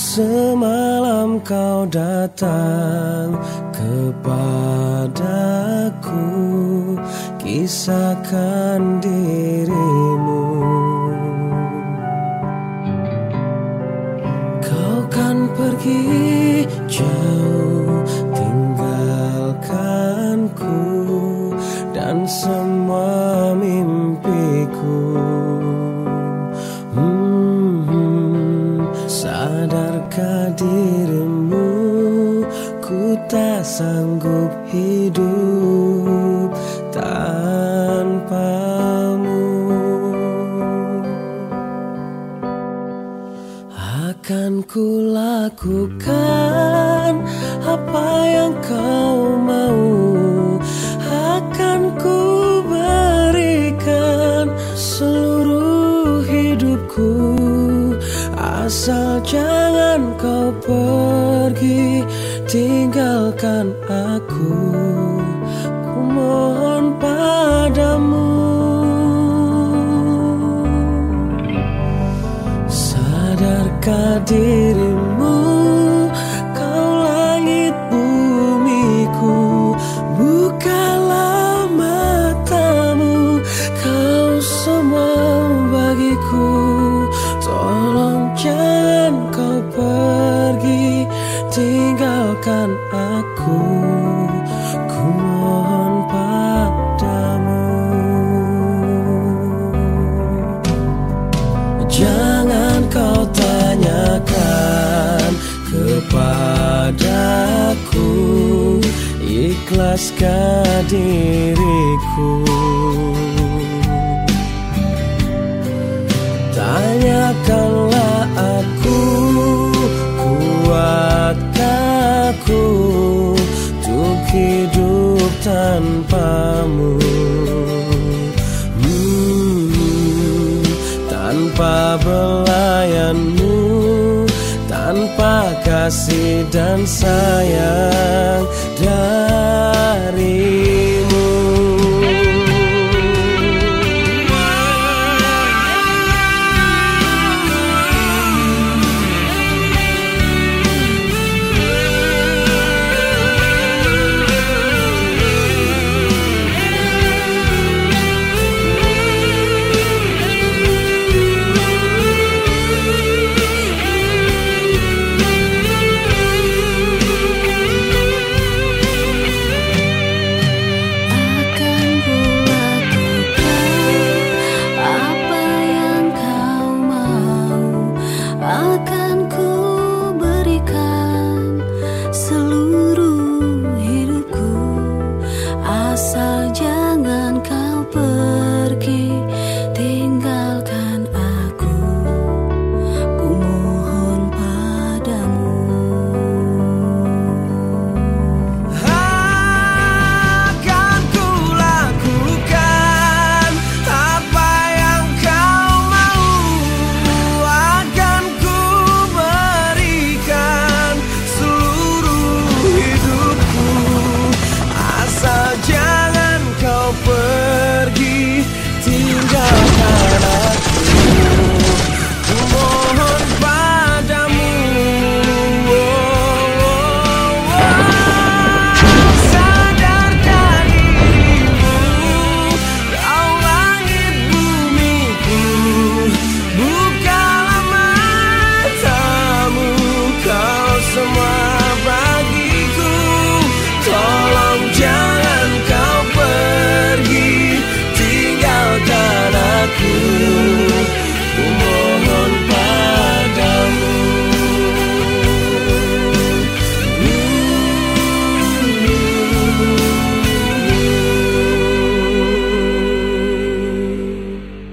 Semalam kau datang kepadaku Kisahkan dirimu. Kau kan pergi jauh tinggalkanku Dan semua mimpiku Ku tak sanggup hidup tanpamu. Akan ku lakukan apa yang kau mau. Akan ku berikan seluruh hidupku. Asal jangan kau pergi Tinggalkan aku. Ku mohon padamu. Sadarkah dirimu Tinggalkan aku Ku mohon padamu. Jangan kau tanyakan kepadaku Ikhlaskah diriku. Tanyakanlah tanpamu. Hmm, Tanpa belayanmu Tanpa kasih dan sayang darimu 的路